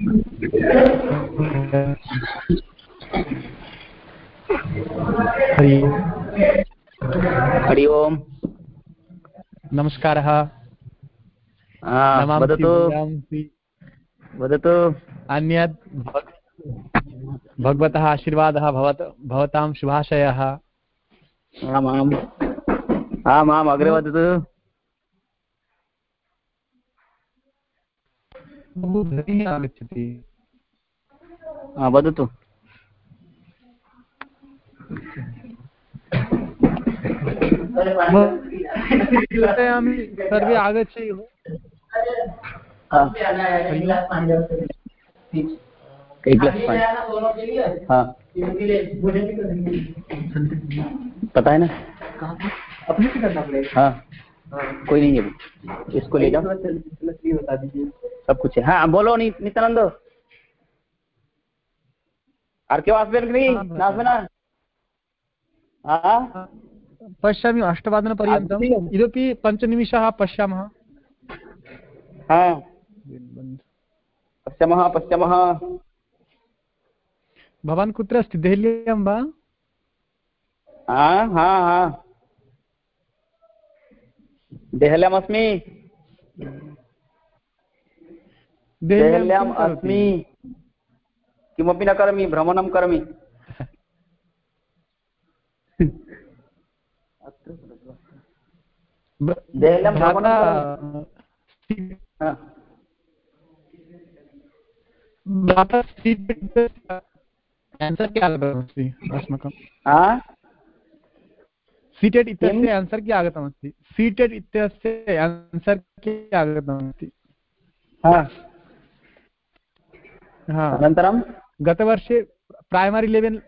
हरि हरि ओम्। नमस्कारः। नमांसि वदतु। वदतु। अन्यत् भगवतः आशीर्वादः भवत भवतां शुभाशयः। आम् आम् आम् आम् अग्रे वदतु। बहु ध्वनिः आगच्छति। हा, वदतु। चिन्तयामि सर्वे आगच्छेयुः। हाँ। एक गिलास पानी। हाँ। पता है ना? हाँ। कोई नहीं है। इसको ले जाओ। बता दीजिए सब कुछ है। हाँ बोलो नि, नित्यानंद। आर के? वासवेन नहीं हाँ, नास्मिन हाँ? पश्यामि अष्टवादनपर्यन्तम् इतोपि पञ्चनिमिषाः पश्यामः। हाँ। पश्यामः पश्यामः। भवान् कुत्र अस्ति? देहल्यां वा? देहल्याम् किं? अस्मि। किमपि न करोमि भ्रमणं करोमि। देहल्यां भ्रमणं आन्सर् आगतमस्ति अस्माकं हाँ सीटेड् इत्यस्य आन्सर् क्या आगतमस्ति सीटेड् इत्यस्य आन्सर् क्या आगतमस्ति अनन्तरं? गतवर्षे प्रैमरि लेवेल्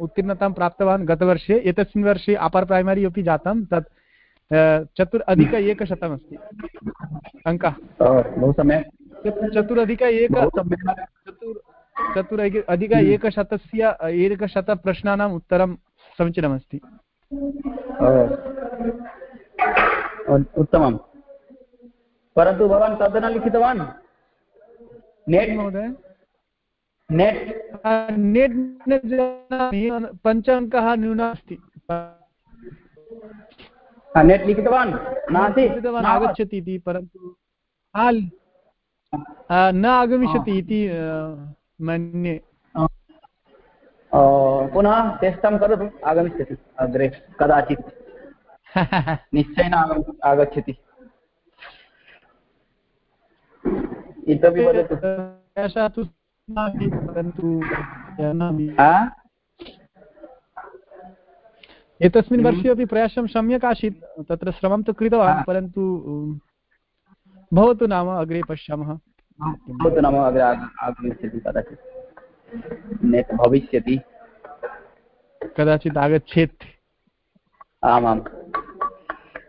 उत्तीर्णतां प्राप्तवान् गतवर्षे एतस्मिन् वर्षे अपर् प्रैमरि अपि जातं तत् चतुर् अधिक एकशतमस्ति। अङ्कः। बहु सम्यक्। चतुरधिक एक चतुर् चतुर अधिक एकशतस्य एकशतप्रश्नानाम् उत्तरं समीचीनमस्ति। उत्तमं परन्तु भवान् तद् न लिखितवान्? नेट् महोदय। नेट् नेट् न जानामि पञ्च अङ्कः न्यूनः अस्ति नेट् लिखितवान्। कृतवान् आगच्छति इति परन्तु न आगमिष्यति इति मन्ये। पुनः चेष्टां करोतु आगमिष्यति। अग्रे कदाचित्। निश्चयेन आगच्छति। इतोपि वदतु। एतस्मिन् वर्षे अपि प्रयासं सम्यक् आसीत् तत्र श्रमं तु कृतवान् परन्तु भवतु नाम अग्रे पश्यामः। भवतु नाम अग्रे आगमिष्यति कदाचित्। नेट् भविष्यति। कदाचित् आगच्छेत्। आमां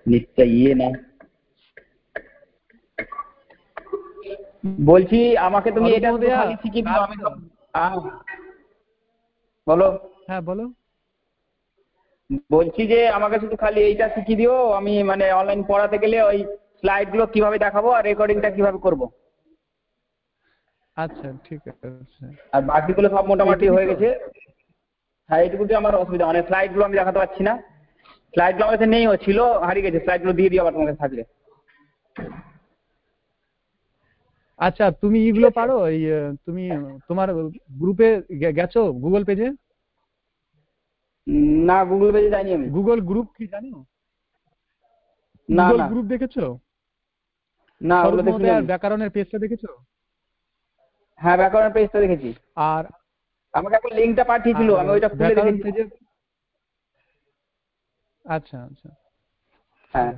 निश्चयेन। বলছি আমাকে তুমি এটা খালি শিখিয়ে দিও আমি বলো। হ্যাঁ বলো। বলছি যে আমাকে শুধু খালি এইটা শিখিয়ে দিও। আমি মানে অনলাইন পড়াতে গেলে ওই স্লাইডগুলো কীভাবে দেখাবো আর রেকর্ডিংটা কীভাবে করব। আচ্ছা ঠিক আছে। আর বাকিগুলো সব মোটামুটি হয়ে গেছে। হ্যাঁ এইটুকুতে আমার অসুবিধা। মানে স্লাইডগুলো আমি দেখাতে পারছি না। স্লাইডগুলো আমার কাছে নেই ছিল হারিয়ে গেছে। স্লাইডগুলো দিয়ে দিও আবার তোমার কাছে থাকলে। আচ্ছা তুমি এগুলো পারো? এই তুমি তোমার গ্রুপে গেছো? গুগল পেজে? না গুগল পেজে যাইনি আমি। গুগল গ্রুপ কি জানো? না গুগল গ্রুপ দেখেছ? না ওগুলো দেখিনি আমি। ব্যাকরণের পেজটা দেখেছ? হ্যাঁ ব্যাকরণের পেজটা দেখেছি। আর আমাকে একটা লিঙ্কটা পাঠিয়েছিল আমি ওইটা খুলে দেখেছি। আচ্ছা আচ্ছা। হ্যাঁ।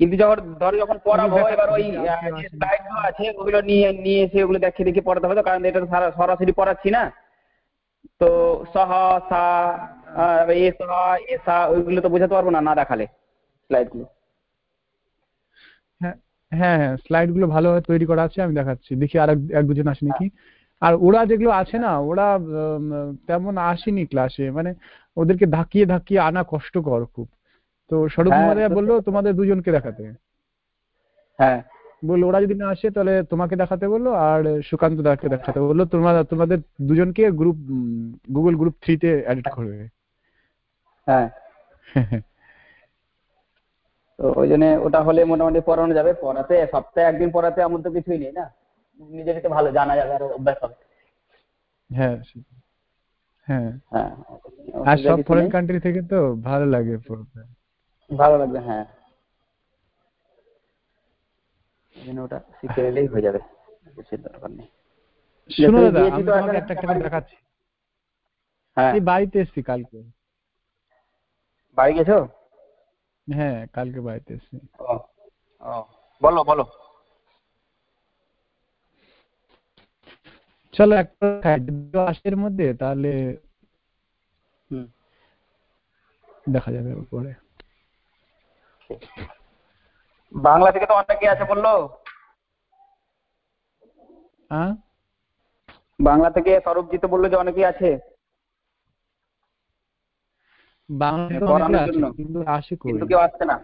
কিন্তু যখন ধরো যখন পড়াবো এবার ওই পেজে আহ, কেউ যে আসেনি। স্লাইড আছে ওগুলো নিয়ে নিয়ে এসে ওগুলো দেখে দেখে পড়াতে হবে তো কারণ এটা সরাসরি পড়াচ্ছি না। তো সহ সা এ সহ এ সা ওইগুলো তো বোঝাতে পারব না না দেখালে স্লাইডগুলো হ্যাঁ হ্যাঁ হ্যাঁ স্লাইডগুলো ভালোভাবে তৈরি করা আছে আমি দেখাচ্ছি। দেখি আর এক- দুজন আসে নাকি? আর ওরা যেগুলো আছে না ওরা তেমন আসেনি ক্লাসে মানে ওদেরকে ধাক্কিয়ে ধাক্কিয়ে আনা কষ্টকর খুব। তো স্বরূপ হ্যাঁ, তো- বলল তোমাদের দুজনকে দেখাতে। হ্যাঁ। বলল ওরা যদি না আসে তাহলে তোমাকে দেখাতে। বলল আর সুকান্ত দাকে দেখাতে। বলল তোমরা তোমাদের দুজনকে গ্রুপ গুগল গ্রুপ থ্রিতে এডিট করবে। হ্যাঁ। তো ওই জন্য ওটা হলে মোটামুটি পড়ানো যাবে। পড়াতে সপ্তাহে একদিন পড়াতে এমন তো কিছুই নেই না? নিজে নিজে ভালো জানা যাবে আর অভ্যাস হবে। হ্যাঁ হ্যাঁ। হ্যাঁ আর সব ফরেন কান্ট্রি থেকে তো ভালো লাগে পড়তে। ভালো লাগবে হ্যাঁ। ওটা শিখে নিলেই হয়ে যাবে দরকার নেই। শোনো দাদা আমি তোমাকে একটা একটা করে দেখাচ্ছি। হ্যাঁ। এই বাড়িতে এসছি কালকে। বাড়ি গেছো? হ্যাঁ কালকে বাড়িতে এসছি। ও ও বলো বলো। চলো একটা মধ্যে তাহলে দেখা যাবে পরে বাংলা থেকে তো অনেকে আছে বলল। হ্যাঁ? বাংলা থেকে সৌরভজিৎ বলল যে অনেকেই আছে। বাংলা অনেকে আছে কিন্তু আসে কিন্তু কেউ আসছে না।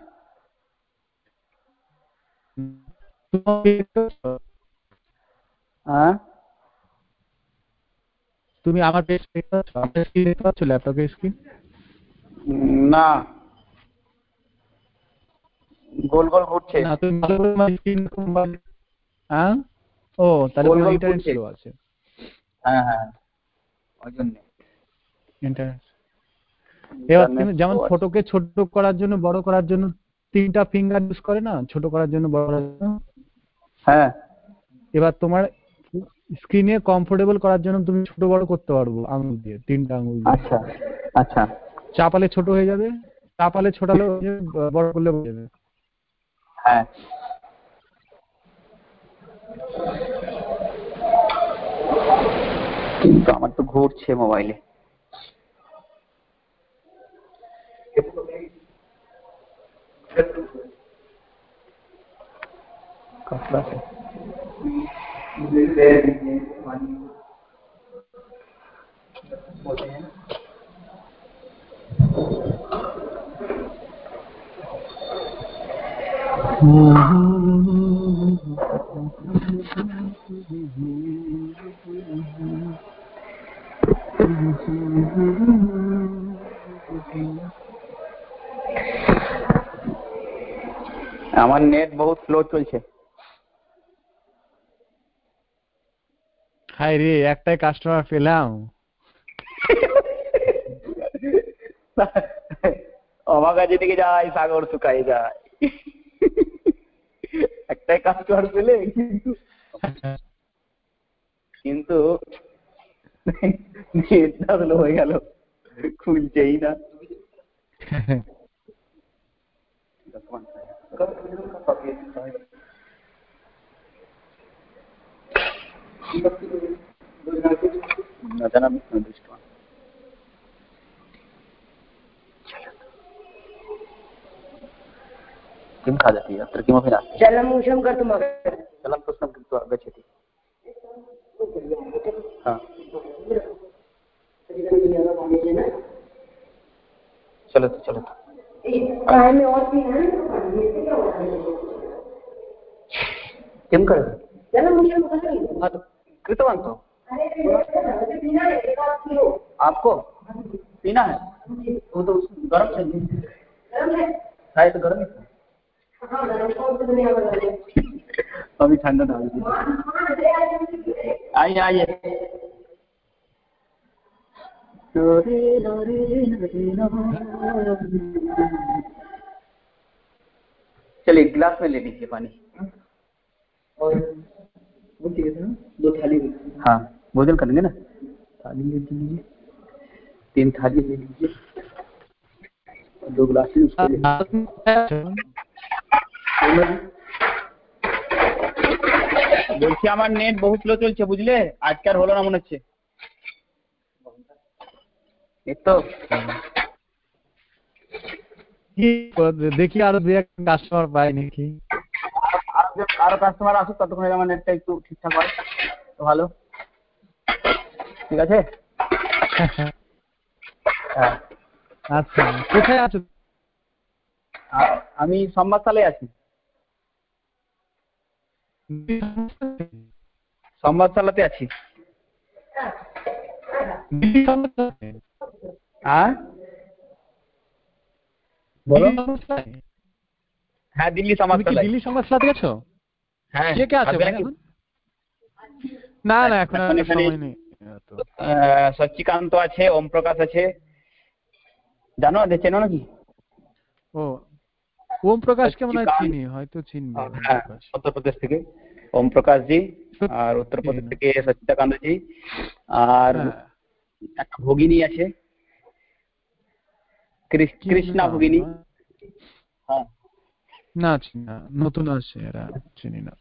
হ্যাঁ? তুমি আমার পেজ দেখতে পাচ্ছ? আমার স্ক্রিন দেখতে পাচ্ছ? ল্যাপটপের স্ক্রিন না। গোল গোল ঘুরছে। না তুমি ভালো করে আমার স্ক্রিন হ্যাঁ? ও তাহলে গোল গোল ঘুরছে। আছে। হ্যাঁ হ্যাঁ ওই জন্য। ইন্টারনেট এবার যেমন ফটোকে ছোট করার জন্য বড় করার জন্য তিনটা ফিঙ্গার ইউজ করে না? ছোট করার জন্য বড় করার জন্য? হ্যাঁ। এবার তোমার স্ক্রিনে কমফোর্টেবল করার জন্য তুমি ছোট বড় করতে পারব আঙুল দিয়ে তিনটা আঙুল দিয়ে। আচ্ছা আচ্ছা। চাপালে ছোট হয়ে যাবে চাপালে ছোটালে হয়ে যাবে, বড় করলে হয়ে যাবে। হ্যাঁ কিন্তু আমার তো ঘুরছে মোবাইলে আমার নেট বহুত স্লো চলছে। হাই রে একটাই কাস্টমার পেলাম। অবাগা যেদিকে যায় সাগর শুকাই যায়। একটাই কাস্টমার পেলে কিন্তু কিন্তু নেটটা হয়ে গেল খুলছেই না। न किं खादति? अत्र किमपि नास्ति। जलम् उष्णं कर्तुम् जलं उष्णं कृत्वा गच्छति चलतु चलतु। किं करोति कृतवान् आपको? पीना है? वो तो गर्म चाहिए। तो गर्म है शायद गर्म ही। अभी ठंडा था आइए, आइए। चलिए गिलास में ले लीजिए पानी। और वो चाहिए था दो थाली हाँ भोजन करेंगे ना? थाली ले लीजिए। तीन थाली ले लीजिए। दो गिलास বলছি আমার নেট বহুত স্লো চলছে বুঝলে? আজকে আর হলো না মনে হচ্ছে। তো। দেখি আরও দু একটা কাস্টমার পাই নাকি। আরও কাস্টমার আসুক ততক্ষণে আমার নেটটা একটু ঠিকঠাক হয়। তো ভালো। ঠিক আছে? হ্যাঁ। আচ্ছা কোথায় আছো? আমি সম্বাদশালে আছি। সংবাদশালাতে আছি। হ্যাঁ? বলো। হ্যাঁ দিল্লি গেছো? হ্যাঁ কে আছে? না না এখন সময় নেই। এত। আছে ওম প্রকাশ আছে। জানো চেনো নাকি? ও ওম প্রকাশকে মনে হয় চিনি? হয়তো চিনবে হ্যাঁ। উত্তরপ্রদেশ থেকে ওম প্রকাশ জি? আর উত্তরপ্রদেশ থেকে সচ্চিদাকান্ত জি। আর হ্যাঁ। একটা ভগিনী আছে। কৃষ্ণা ভগিনী। হ্যাঁ। না চিনি না। নতুন আছে এরা চিনি না।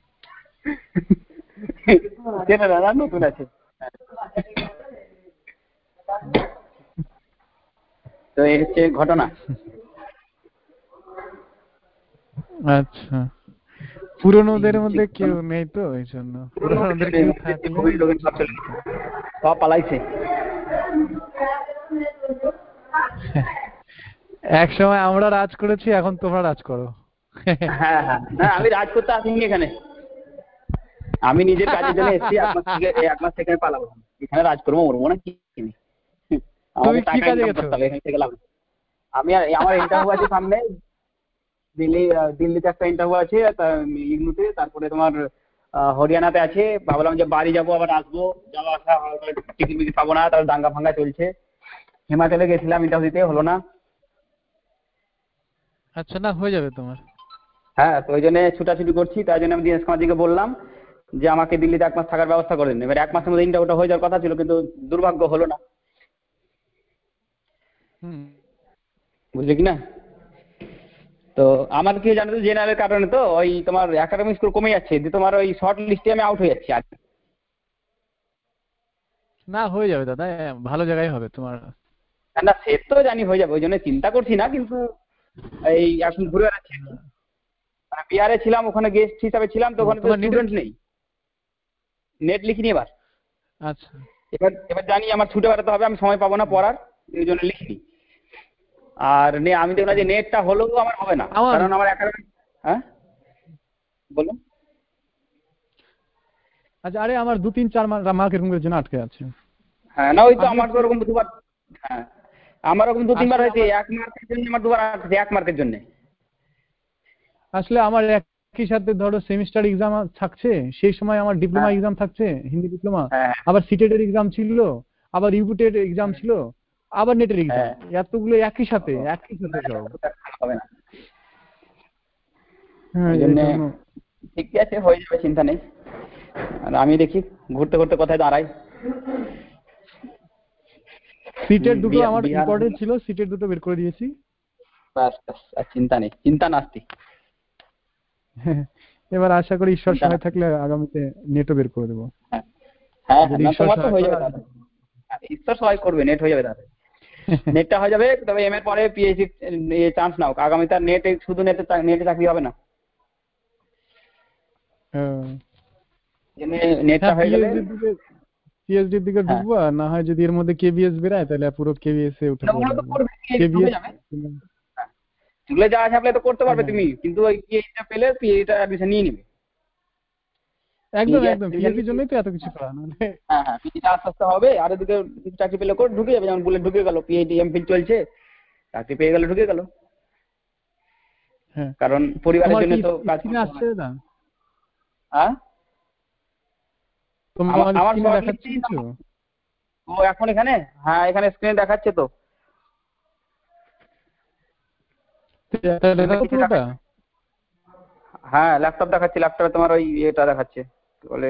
চেনে না না নতুন আছে। তো এই হচ্ছে ঘটনা। আচ্ছা। পুরনোদের মধ্যে কেউ নেই তো এই জন্য পুরনোদের কেউ থাকলে সব পালাইছে। এক সময় আমরা রাজ করেছি এখন তোমরা রাজ করো। হ্যাঁ হ্যাঁ। আমি রাজ করতে আসিনি এখানে। আমি নিজের কাজের জন্য এসেছি এক মাস থেকে এই এক মাস থেকে পালাবো। এখানে রাজ করব মরবো না কি? কাজে আমি আর আমার ইন্টারভিউ আছে সামনে দিল্লি দিল্লিতে একটা ইন্টারভিউ আছে তা- ইগনুতে তারপরে তোমার হরিয়ানাতে আছে। ভাবলাম যে বাড়ি যাব আবার আসব। যাওয়া আসা টিকিট মিকিট পাবো না তার দাঙ্গা ফাঙ্গা চলছে। হিমাচলে গেছিলাম ইন্টারভিউ দিতে হলো না। আচ্ছা না হয়ে যাবে তোমার। হ্যাঁ তো ওই জন্য ছুটাছুটি করছি তাই জন্য আমি দিনেশ কুমারজিকে বললাম যে আমাকে দিল্লিতে এক মাস থাকার ব্যবস্থা করে দিন। এবার এক মাসের মধ্যে ইন্টারভিউটা হয়ে যাওয়ার কথা ছিল কিন্তু দুর্ভাগ্য হলো না। বুঝলে কি না? তো আমার কি জানো তো জেনারেল কারণে তো ওই তোমার একাডেমিক স্কোর কমে যাচ্ছে দিয়ে তোমার ওই শর্ট লিস্টে আমি আউট হয়ে যাচ্ছি আর না হয়ে যাবে দাদা ভালো জায়গায় হবে তোমার। না সে তো জানি হয়ে যাবে ওই জন্য চিন্তা করছি না কিন্তু এই এখন ঘুরে বেড়াচ্ছি। মানে বিহারে ছিলাম ওখানে গেস্ট হিসাবে ছিলাম তো ওখানে স্টুডেন্ট নেই। নেট লিখিনি এবার। আচ্ছা। এবার এবার জানি আমার ছুটে বেড়াতে হবে আমি সময় পাবো না পড়ার এই জন্য লিখিনি। আর নে আমি দেখলাম যে নেটটা হলেও আমার হবে না কারণ আমার একাডেমিক হ্যাঁ বলুন আচ্ছা আরে আমার দু তিন চার মার্ক এরকম করে জন্য আটকে আছে হ্যাঁ না ওই তো আমার তো ওরকম দুবার হ্যাঁ আমার ওরকম দু তিনবার হয়েছে এক মার্কের জন্য আমার দুবার আটকেছে এক মার্কের জন্য আসলে আমার একই সাথে ধরো সেমিস্টার এক্সাম থাকছে সেই সময় আমার ডিপ্লোমা হ্যাঁ। এক্সাম থাকছে হিন্দি ডিপ্লোমা হ্যাঁ আবার সিটেটের এক্সাম ছিল আবার ইউটের এক্সাম ছিল আবার নেটের এক্সাম এতগুলো একই সাথে একই সাথে সব। হবে না। হ্যাঁ ঠিক আছে হয়ে যাবে চিন্তা নেই। আর আমি দেখি ঘুরতে ঘুরতে কোথায় দাঁড়াই। সিটের দুটো আমার ইম্পর্টেন্ট ছিল সিটের দুটো বের করে দিয়েছি। ব্যাস ব্যাস আর চিন্তা নেই। চিন্তা নাস্তি এবার আশা করি ঈশ্বর সহায় থাকলে আগামীতে নেটও বের করে দেবো। হ্যাঁ হ্যাঁ ঈশ্বর তোমার তো হয়ে যাবে হ্যাঁ, ঈশ্বর সহায় করবে নেট হয়ে যাবে তাহলে। নেটটা হয়ে যাবে তবে এম এর পরে পিএইচডি চান্স নাও। আগামী তার নেটে শুধু নেটে নেটে চাকরি হবে না। হ্যাঁ। নেটটা হ্যাঁ হয়ে গেলে পিএইচডির দিকে হ্যাঁ। আর না হয় যদি এর মধ্যে কেবিএস বেরায় তাহলে পুরো কেবিএস এ উঠে কেবিএস যাবে। যেগুলো যা আছে apply তো করতে পারবে হ্যাঁ। তুমি। কিন্তু ওই পিএইচডিটা পেলে পিএইচডিটা অ্যাডমিশন নিয়ে নিবে। একদম একদম পিএইচডির জন্যই তো এত কিছু করা নাহলে হ্যাঁ হ্যাঁ পিএইচডিটা আস্তে আস্তে হবে আর এদিকে চাকরি পেলে করে ঢুকে যাবে যেমন ঢুকে গেল পিএইচডি এমফিল চলছে চাকরি পেয়ে গেলে ঢুকে গেল। হ্যাঁ। কারণ পরিবারের জন্য তো কাজ আসছে না হ্যাঁ? আমার- দেখাচ্ছে কিছু? ও এখন এখানে? হ্যাঁ এখানে স্ক্রিনে দেখাচ্ছে তো। হ্যাঁ ল্যাপটপ দেখাচ্ছে ল্যাপটপে তোমার ওই এটা দেখাচ্ছে। কি বলে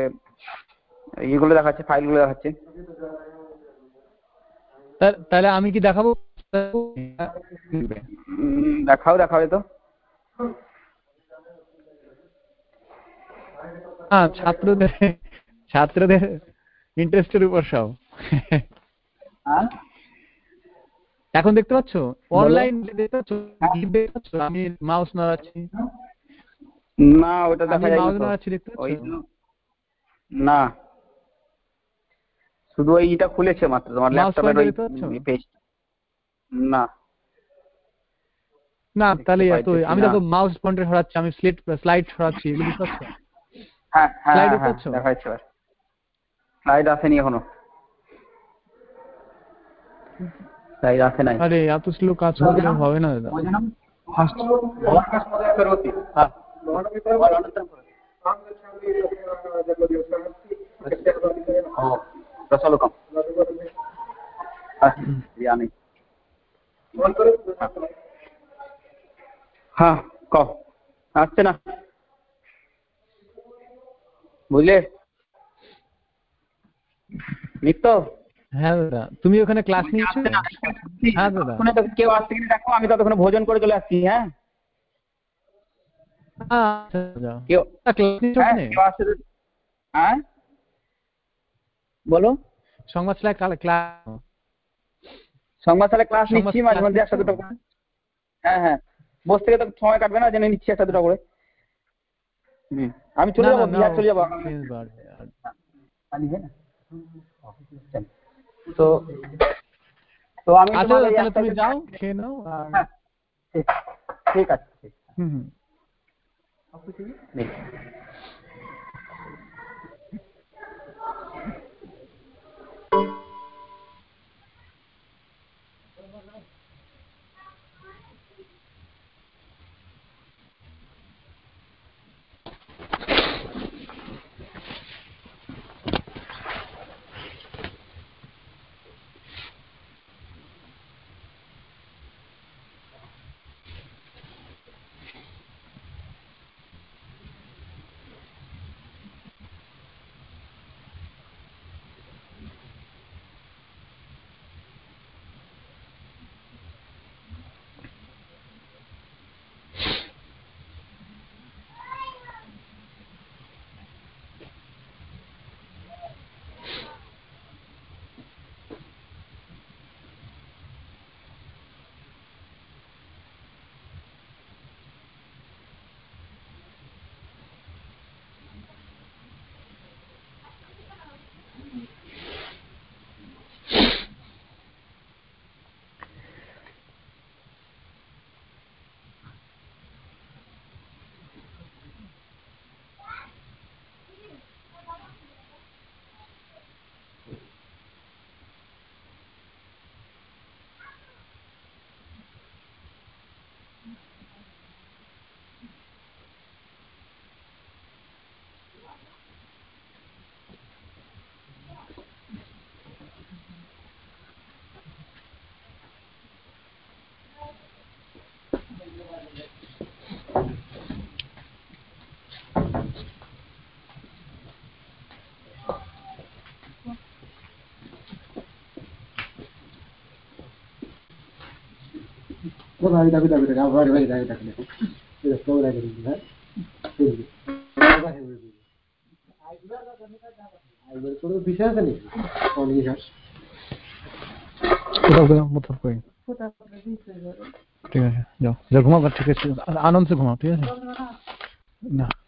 ইয়েগুলো দেখাচ্ছে ফাইলগুলো দেখাচ্ছে। তাহলে আমি কি দেখাবো? দেখাও দেখাবে তো। হ্যাঁ ছাত্রদের ছাত্রদের ইন্টারেস্টের উপর সব। হ্যাঁ? এখন দেখতে পাচ্ছ? অনলাইন দেখতে পাচ্ছ? হ্যাঁ। দেখতে পাচ্ছ? আমি মাউস নাড়াচ্ছি। না ওটা দেখা যায় মাউস। নাড়াচ্ছি দেখতে পাচ্ছ? না। শুধু খুলেছে মাত্র তোমার ল্যাপটপের ওই না? না। তাহলে এত আমি। দেখো মাউস পয়েন্টার সরাচ্ছি আমি স্লেট স্লাইড সরাচ্ছি বুঝতে পারছ হ্যাঁ হ্যাঁ Slide হ্যাঁ, দেখাচ্ছ? এবার। স্লাইড আসেনি এখনও। স্লাইড আসে নাই। আরে এত স্লো কাজ করলে হবে না দাদা। ফার্স্ট হ্যাঁ রসলোকম হ্যাঁ, আসছে না। বুঝলে? নিত্য? হ্যাঁ দাদা। তুমি ওখানে ক্লাস নিয়েছো। হ্যাঁ দাদা। কেউ আসছে কিনা দেখো আমি ততক্ষণে ভোজন করে চলে আসছি হ্যাঁ আচ্ছা, যাও কেউ ক্লাস নিয়েছো হ্যাঁ ওখানে কেউ আসছে তো- হ্যাঁ বলো। সংবাদ শালায় কাল ক্লাস সংবাদ তাহলে ক্লাস নিচ্ছি মাঝে একটা দুটো হ্যাঁ হ্যাঁ। বসে থেকে তো সময় কাটবে না জেনে নিচ্ছি একটা দুটো করে। হুম। আমি চলে যাব বিহার চলে যাব। হ্যাঁ। তো তো আমি আচ্ছা তুমি যাও খেয়ে নাও আর হ্যাঁ। ঠিক आपको चाहिए? नहीं। ঠিক আছে ঠিক হুম হুম নেই। কোথাও কোথাও কোথাও কই ঠিক আছে যাও যা ঘুমাও ঠিক আছে আনন্দ से ঘুমাও ঠিক আছে না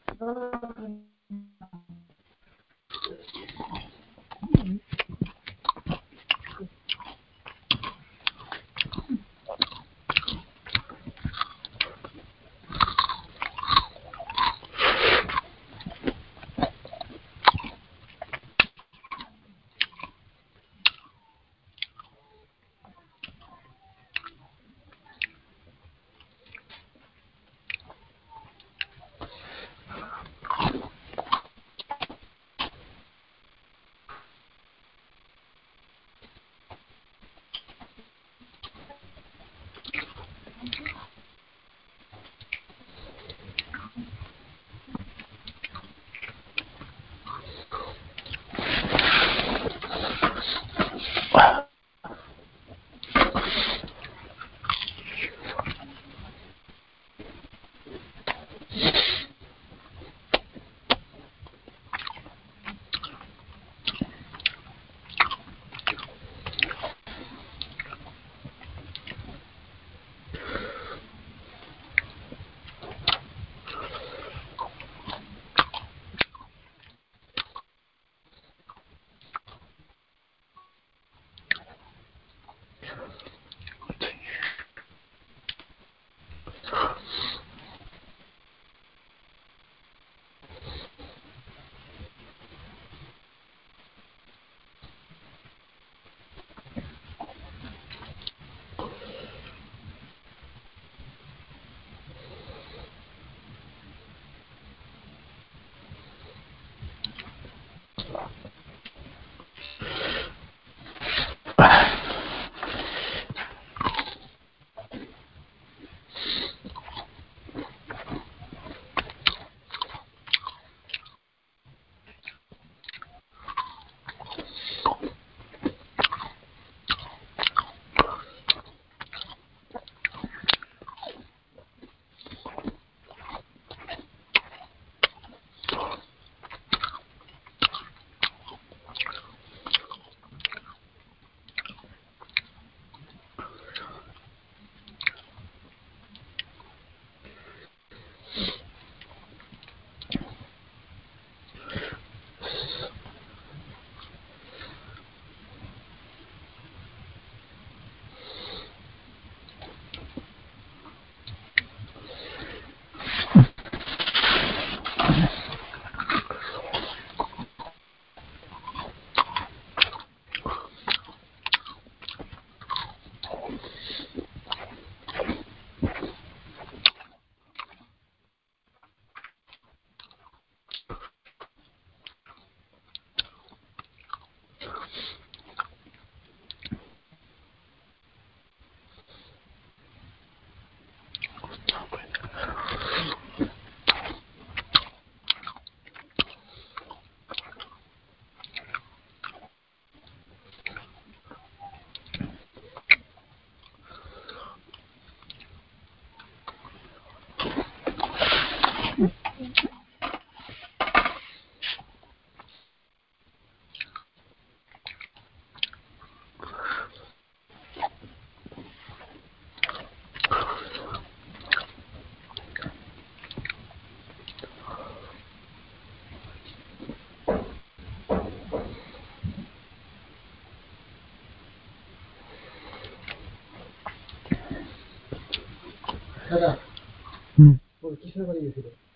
प्रश्नपदविषये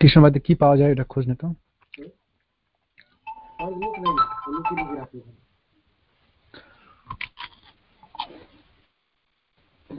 কৃষ্ণ বাদে কি পাওয়া যায় এটা খোঁজ নিতাম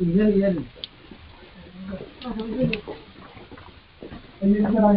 Bilmeyen. Elini karar.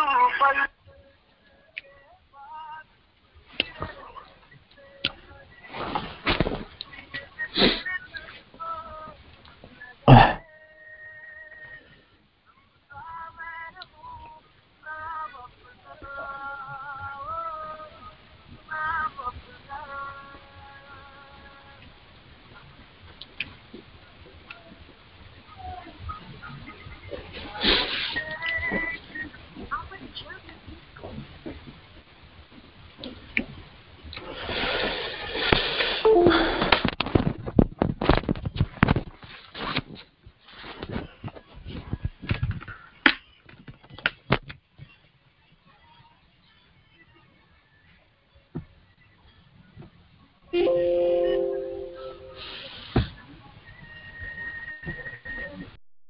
you,